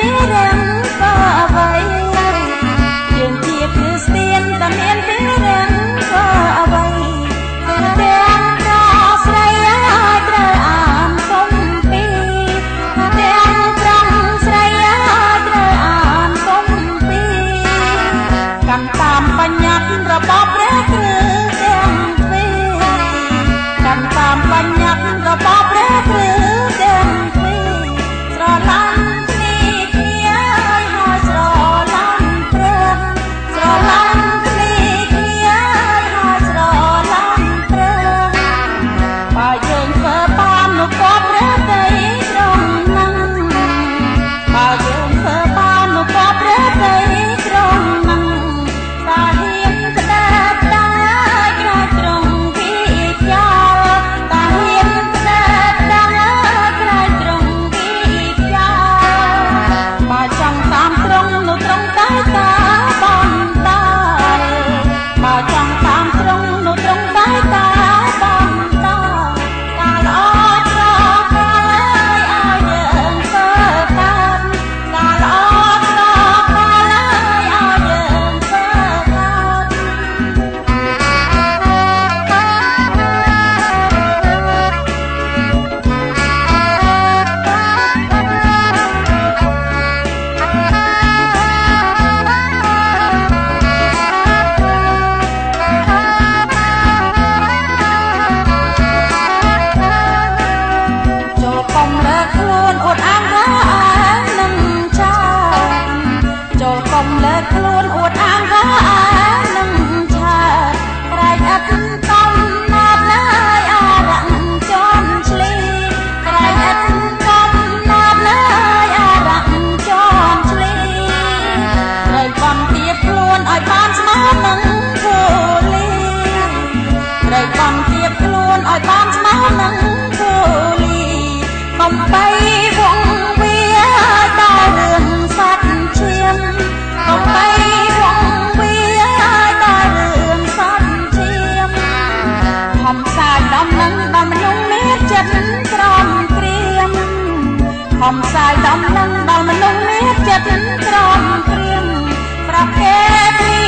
រីរឹងក៏អ្វីយើងជាគឺស្ទៀនតែមានរីរឹងក៏អ្វីទាំងដល់ស្រីឲ្យត្រូវអាមសុំពីទាំងត្រង់ស្រីឲ្យត្រូវអាមសុំពីកម្មតាមបញ្ញត្តិរបស់ព្រះ ខំសាយដំណឹងដល់មនុស្សមានចិត្តក្រំព្រៀងប្រភេទ